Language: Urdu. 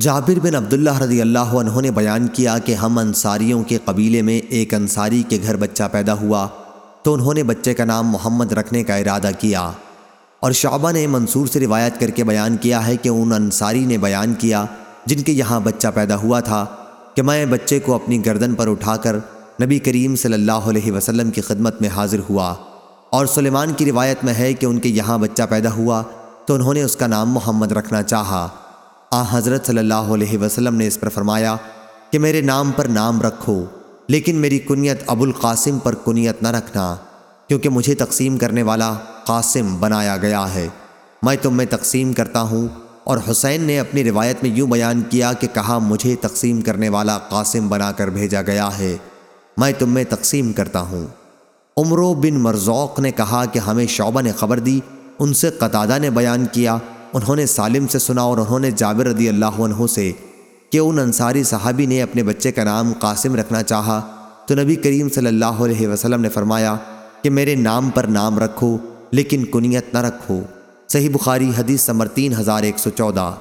جابر بن عبداللہ رضی اللہ عنہ نے بیان کیا کہ ہم انصاریوں کے قبیلے میں ایک انصاری کے گھر بچہ پیدا ہوا تو انہوں نے بچے کا نام محمد رکھنے کا ارادہ کیا اور شعبہ نے منصور سے روایت کر کے بیان کیا ہے کہ ان انصاری نے بیان کیا جن کے یہاں بچہ پیدا ہوا تھا کہ میں بچے کو اپنی گردن پر اٹھا کر نبی کریم صلی اللہ علیہ وسلم کی خدمت میں حاضر ہوا اور سلیمان کی روایت میں ہے کہ ان کے یہاں بچہ پیدا ہوا تو انہوں نے اس کا نام محمد رکھنا چاہا۔ آ حضرت صلی اللہ علیہ وسلم نے اس پر فرمایا کہ میرے نام پر نام رکھو، لیکن میری کنیت ابو القاسم پر کنیت نہ رکھنا، کیونکہ مجھے تقسیم کرنے والا قاسم بنایا گیا ہے۔ میں تم میں تقسیم کرتا ہوں، اور حسین نے اپنی روایت میں یوں بیان کیا کہ کہا، مجھے تقسیم کرنے والا قاسم بنا کر بھیجا گیا ہے۔ میں تم میں تقسیم کرتا ہوں۔ عمرو بن مرزوق نے کہا کہ ہمیں شعبہ نے خبر دی، ان سے قطادہ نے بیان کیا انہوں نے سالم سے سنا اور انہوں نے جابر رضی اللہ عنہ سے کہ ان انصاری صحابی نے اپنے بچے کا نام قاسم رکھنا چاہا۔ تو نبی کریم صلی اللہ علیہ وسلم نے فرمایا کہ میرے نام پر نام رکھو، لیکن کنیت نہ رکھو۔ صحیح بخاری حدیث سمر تین ہزار ایک سو چودہ۔